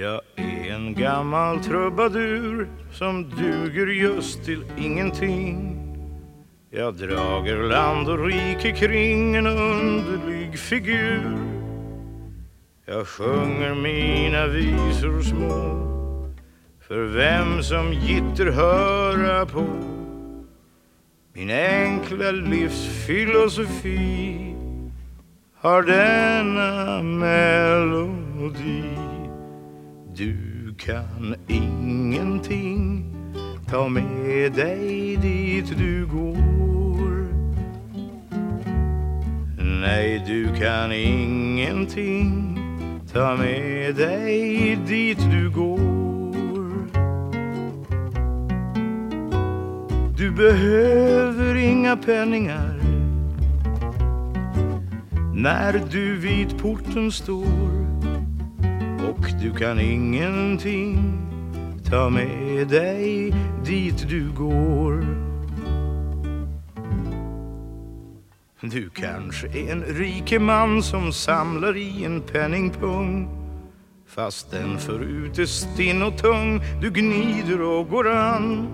Jag är en gammal trubadur som duger just till ingenting. Jag drager land och rike kring en underlig figur. Jag sjunger mina visor små för vem som gitter höra på min enkla livsfilosofi har denna melodi du kan ingenting. Ta med dig dit du går. Nej, du kan ingenting. Ta med dig dit du går. Du behöver inga penningar. När du vid porten står och du kan ingenting ta med dig dit du går. Du kanske är en rike man som samlar i en penningpung fast den förut är stinn och tung du gnider och går an.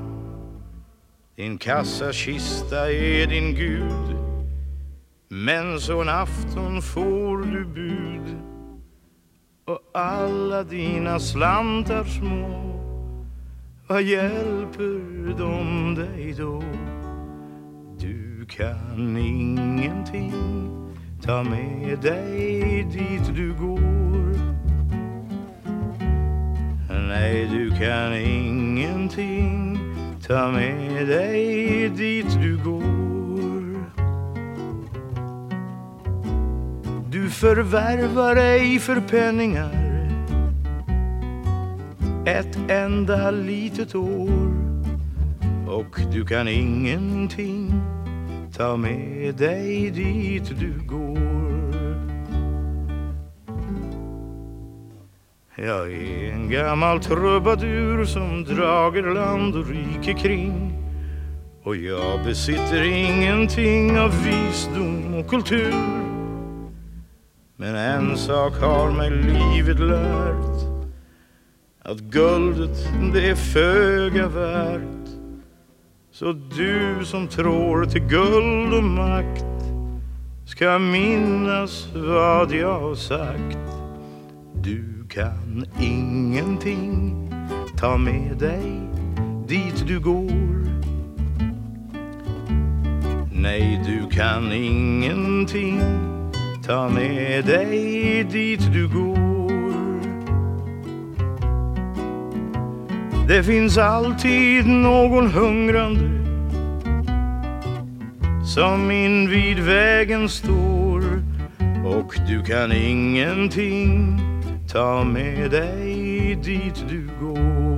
Din kassakista är din gud men så en afton får du bud och alla dina slantar små. Vad hjälper de dig då? Du kan ingenting ta med dig dit du går. Nej, du kan ingenting ta med dig dit du går. Du förvärvar ej för penningar. Ett enda litet år. Och du kan ingenting ta med dig dit du går. Jag är en gammal trubadur som drager land och rike kring. Och jag besitter ingenting av visdom och kultur men en sak har mig livet lärt. Att guldet det är föga värt. Så du som tror till guld och makt Ska minnas vad jag har sagt. Du kan ingenting ta med dig dit du går. Nej, du kan ingenting ta med dig dit du går. Det finns alltid någon hungrande som invid vägen står och du kan ingenting ta med dig dit du går.